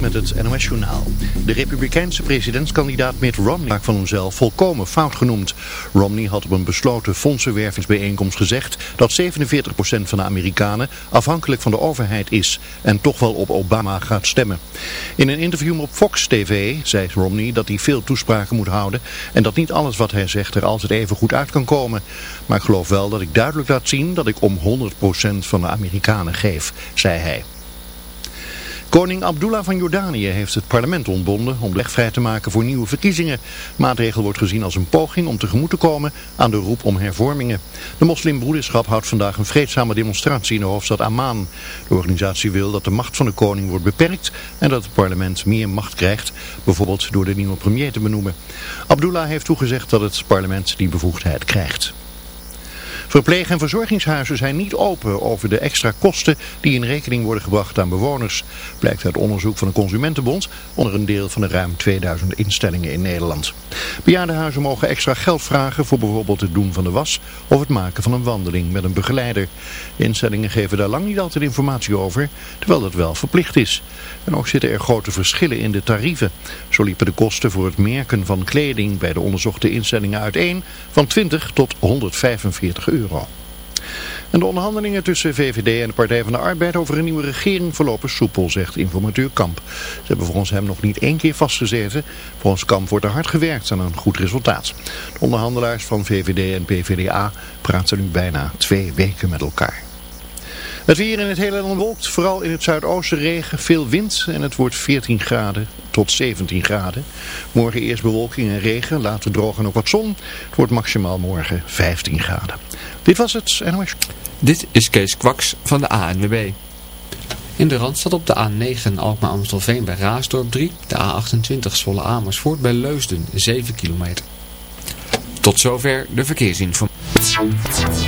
Met het NOS Journaal. De republikeinse presidentskandidaat Mitt Romney maakt van hemzelf volkomen fout genoemd. Romney had op een besloten fondsenwervingsbijeenkomst gezegd dat 47% van de Amerikanen afhankelijk van de overheid is en toch wel op Obama gaat stemmen. In een interview op Fox TV zei Romney dat hij veel toespraken moet houden en dat niet alles wat hij zegt er altijd even goed uit kan komen. Maar ik geloof wel dat ik duidelijk laat zien dat ik om 100% van de Amerikanen geef, zei hij. Koning Abdullah van Jordanië heeft het parlement ontbonden om weg vrij te maken voor nieuwe verkiezingen. De maatregel wordt gezien als een poging om tegemoet te komen aan de roep om hervormingen. De moslimbroederschap houdt vandaag een vreedzame demonstratie in de hoofdstad Amman. De organisatie wil dat de macht van de koning wordt beperkt en dat het parlement meer macht krijgt, bijvoorbeeld door de nieuwe premier te benoemen. Abdullah heeft toegezegd dat het parlement die bevoegdheid krijgt. Verpleeg- en verzorgingshuizen zijn niet open over de extra kosten die in rekening worden gebracht aan bewoners. Blijkt uit onderzoek van de Consumentenbond onder een deel van de ruim 2000 instellingen in Nederland. Bejaardenhuizen mogen extra geld vragen voor bijvoorbeeld het doen van de was of het maken van een wandeling met een begeleider. De instellingen geven daar lang niet altijd informatie over, terwijl dat wel verplicht is. En ook zitten er grote verschillen in de tarieven. Zo liepen de kosten voor het merken van kleding bij de onderzochte instellingen uiteen van 20 tot 145 euro. En de onderhandelingen tussen VVD en de Partij van de Arbeid over een nieuwe regering verlopen soepel, zegt informateur Kamp. Ze hebben volgens hem nog niet één keer vastgezeten. Volgens Kamp wordt er hard gewerkt aan een goed resultaat. De onderhandelaars van VVD en PVDA praten nu bijna twee weken met elkaar. Het weer in het hele land wolkt, vooral in het zuidoosten regen, veel wind en het wordt 14 graden tot 17 graden. Morgen eerst bewolking en regen, later droog en ook wat zon. Het wordt maximaal morgen 15 graden. Dit was het NOS. Dit is Kees Kwaks van de ANWB. In de Randstad op de A9 Alkmaar-Amstelveen bij Raasdorp 3. De A28 Zwolle Amersfoort bij Leusden 7 kilometer. Tot zover de verkeersinformatie.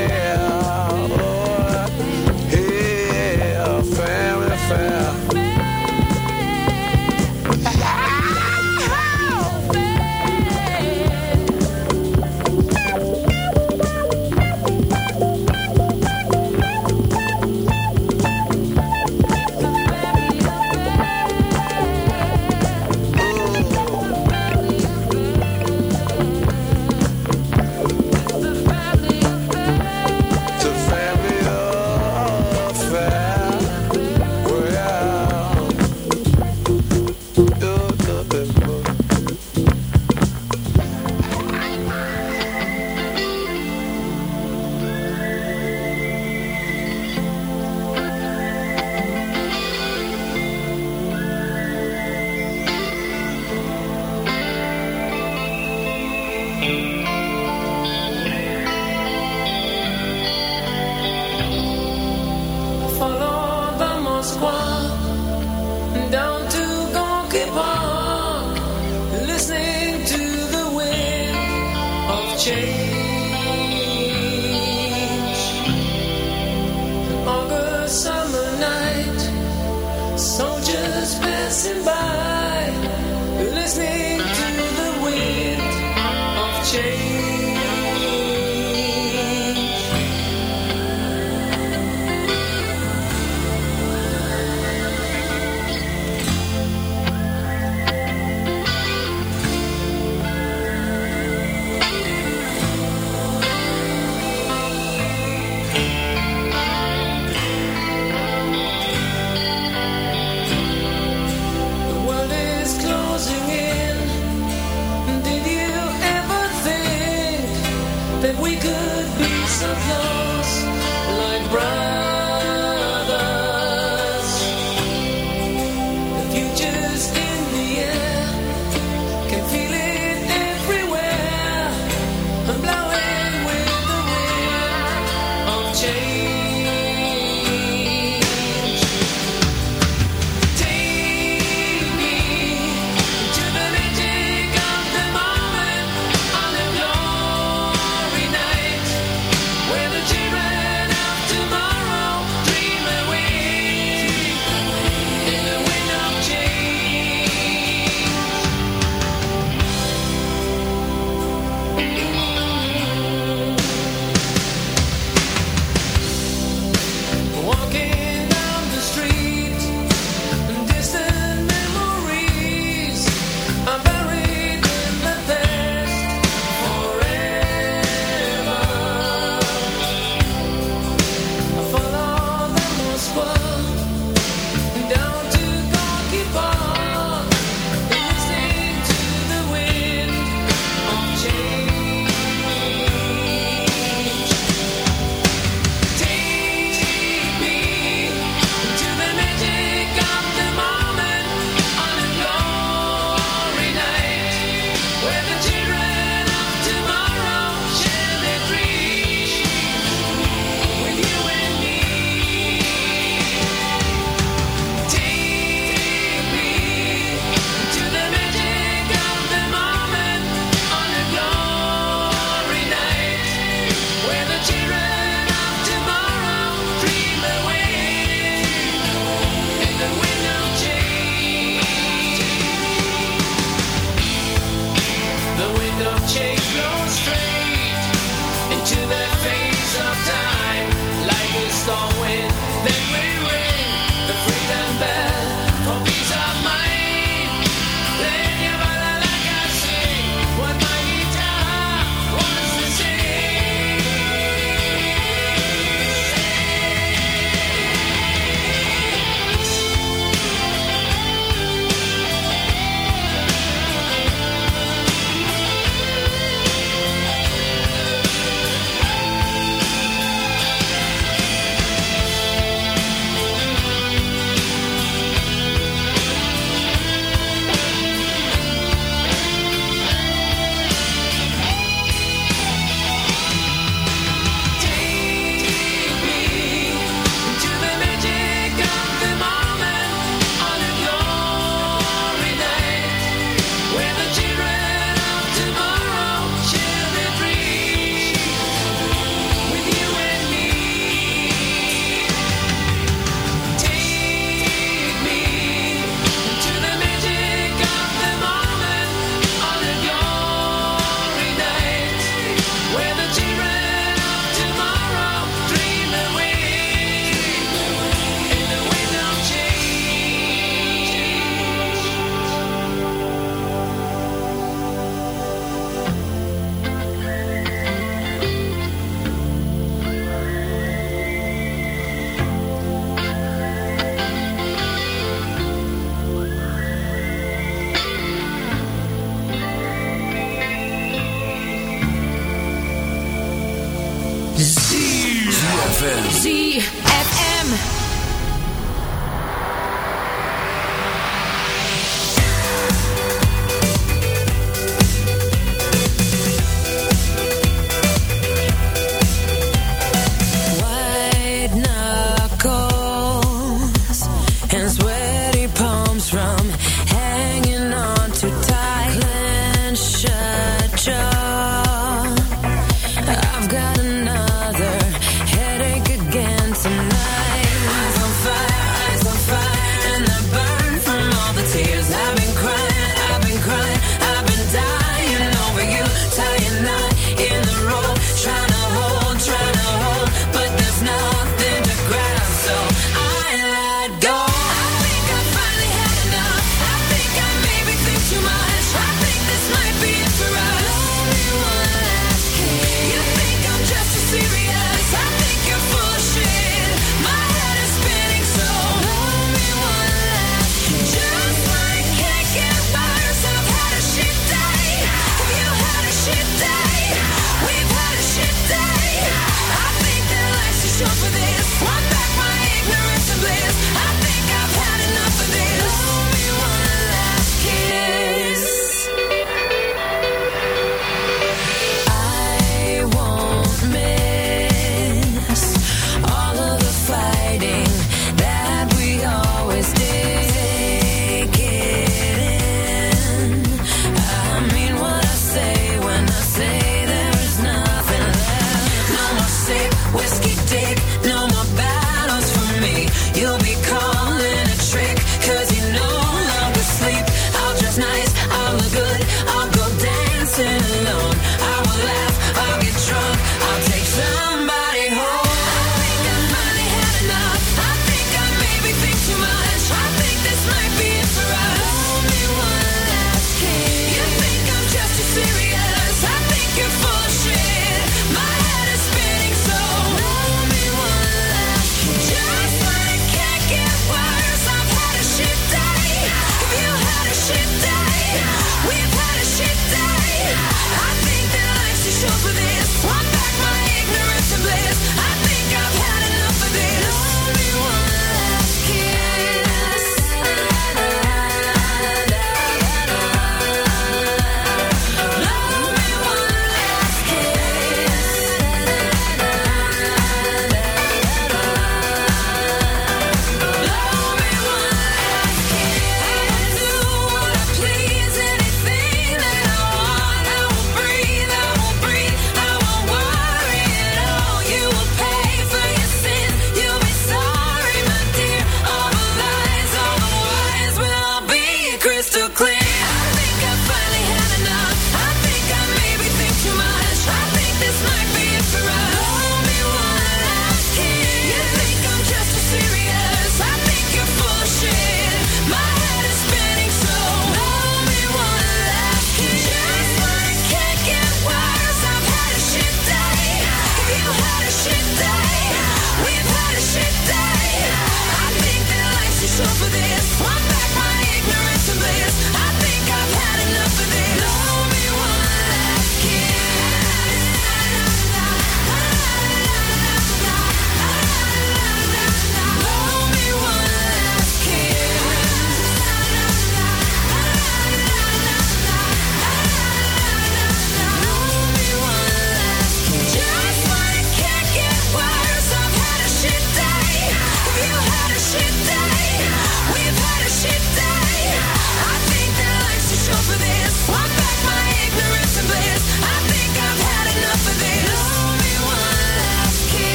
Passing by,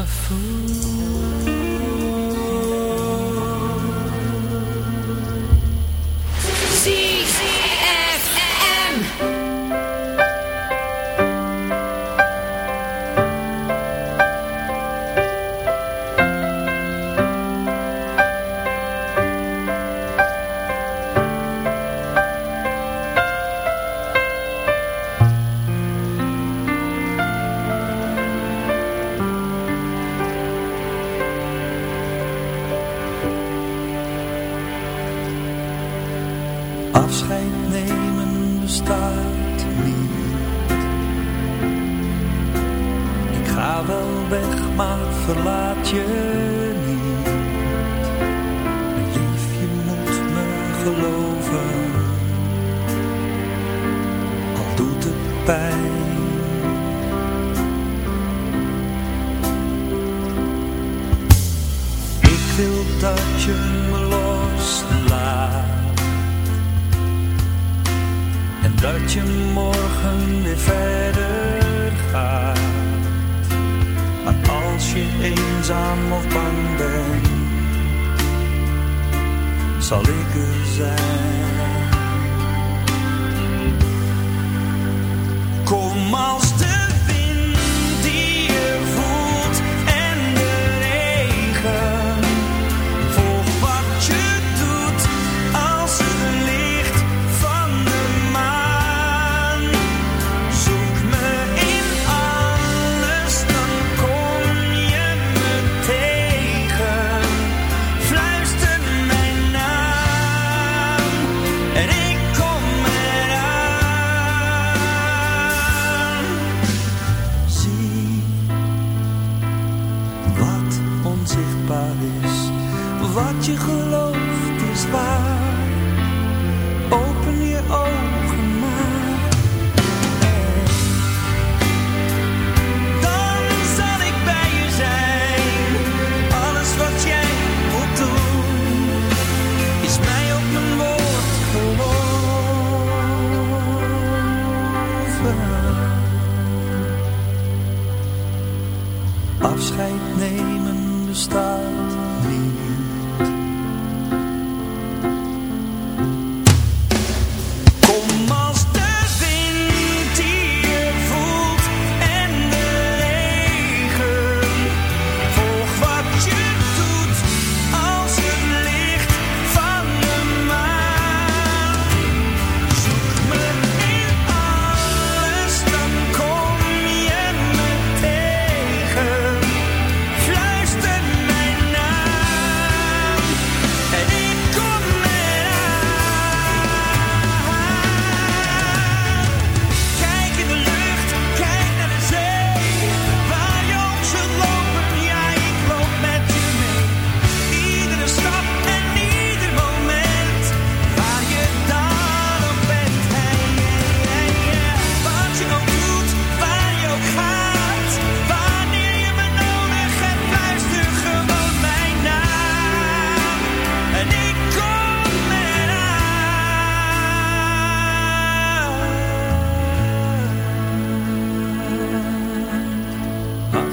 A ZFM.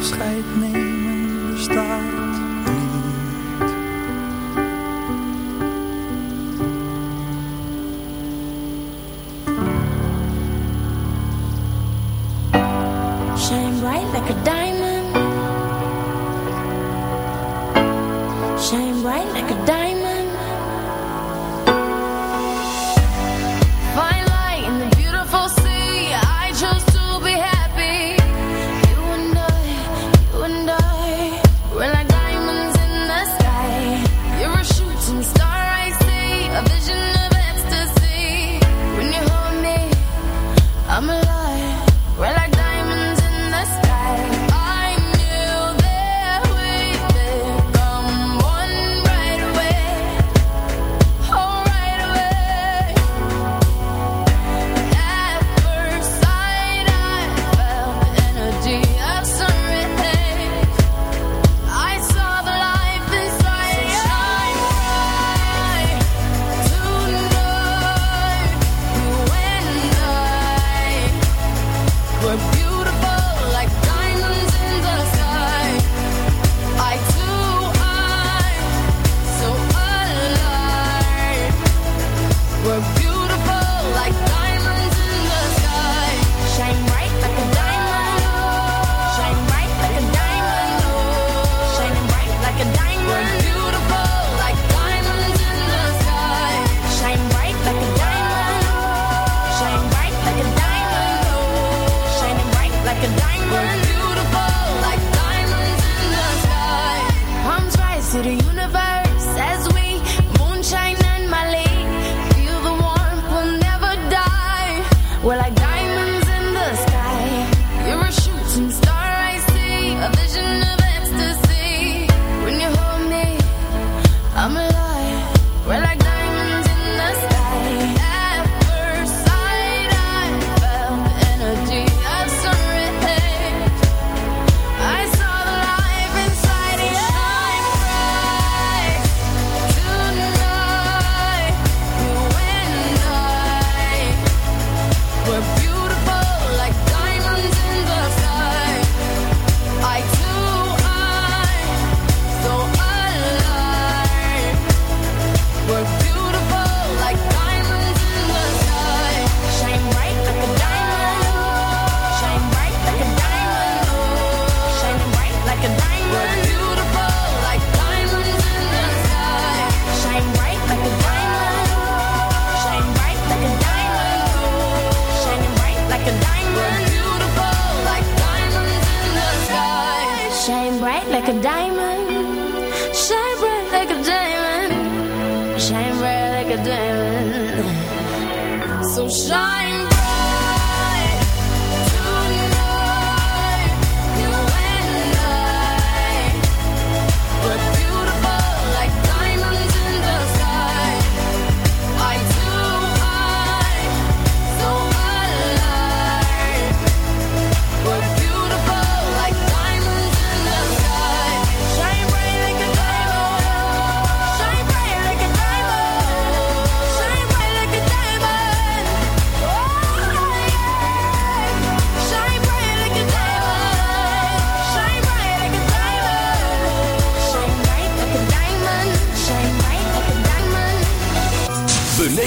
Afscheid nemen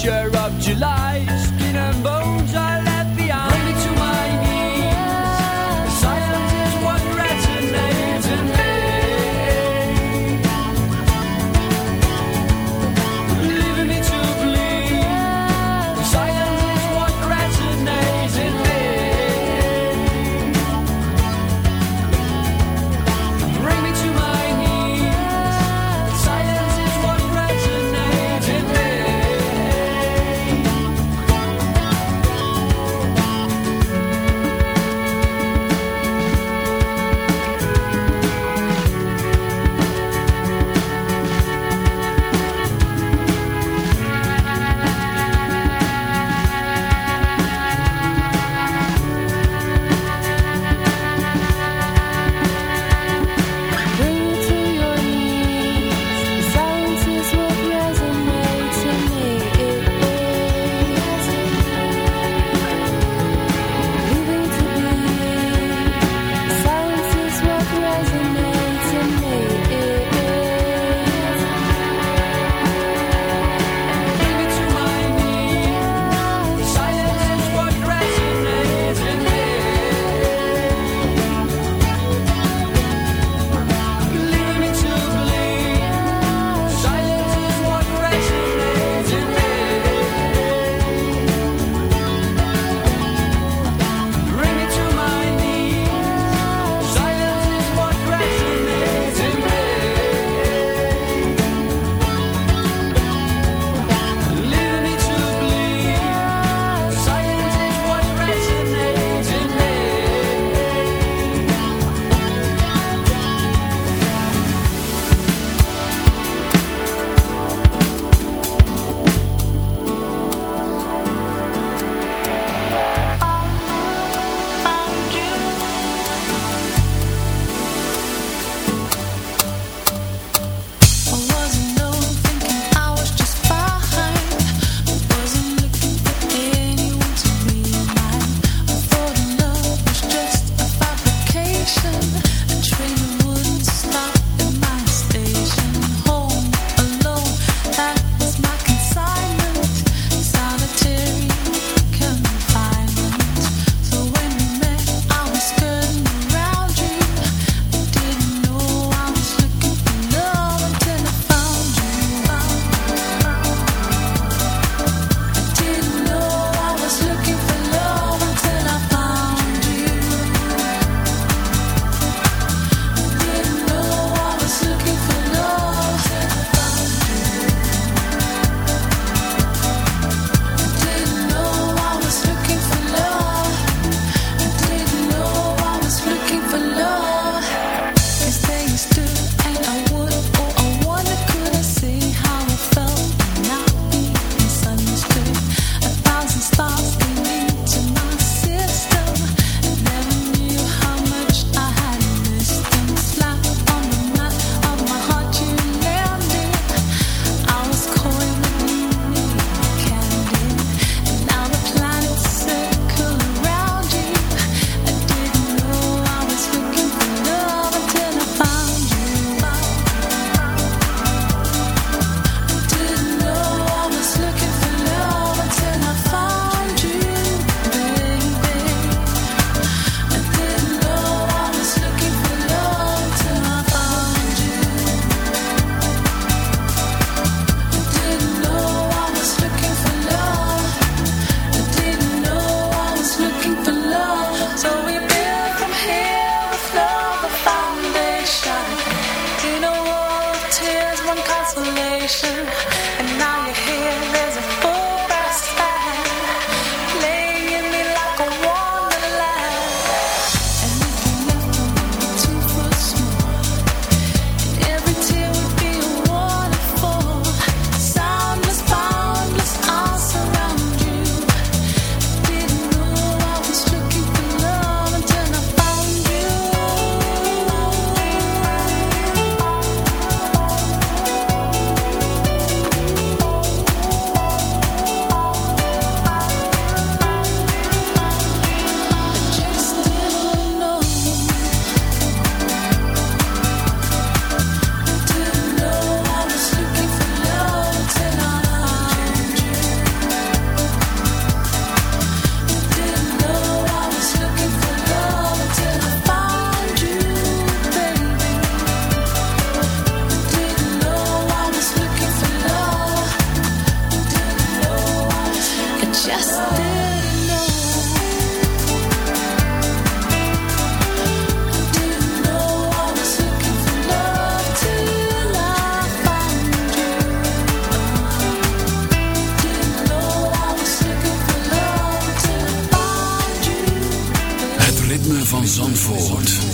future Zandvoort.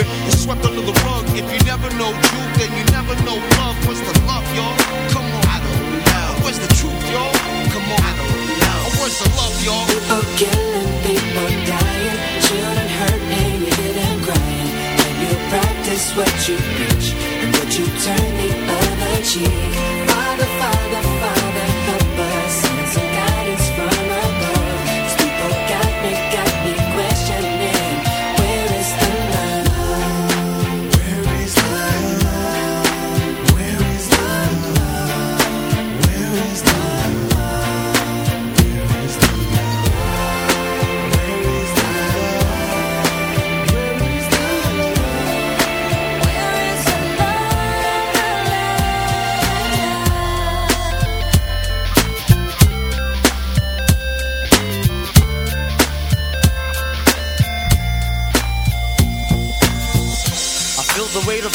secret is swept under the rug. If you never know truth, then you never know love. What's the love, y'all? Come on, I don't know. Where's the truth, y'all? Come on, I don't know. Where's the love, y'all? People killing, people dying, children hurting, hated, crying. When you practice what you preach, and what you turn the other cheek, by the fire.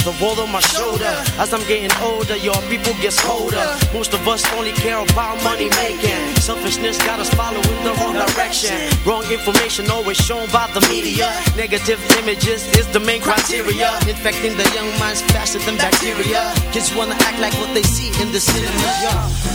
the world on my shoulder. As I'm getting older, your people get colder. Most of us only care about money making. Selfishness got us following the wrong direction. Wrong information always shown by the media. Negative images is the main criteria. Infecting the young minds faster than bacteria. Kids wanna act like what they see in the cinema.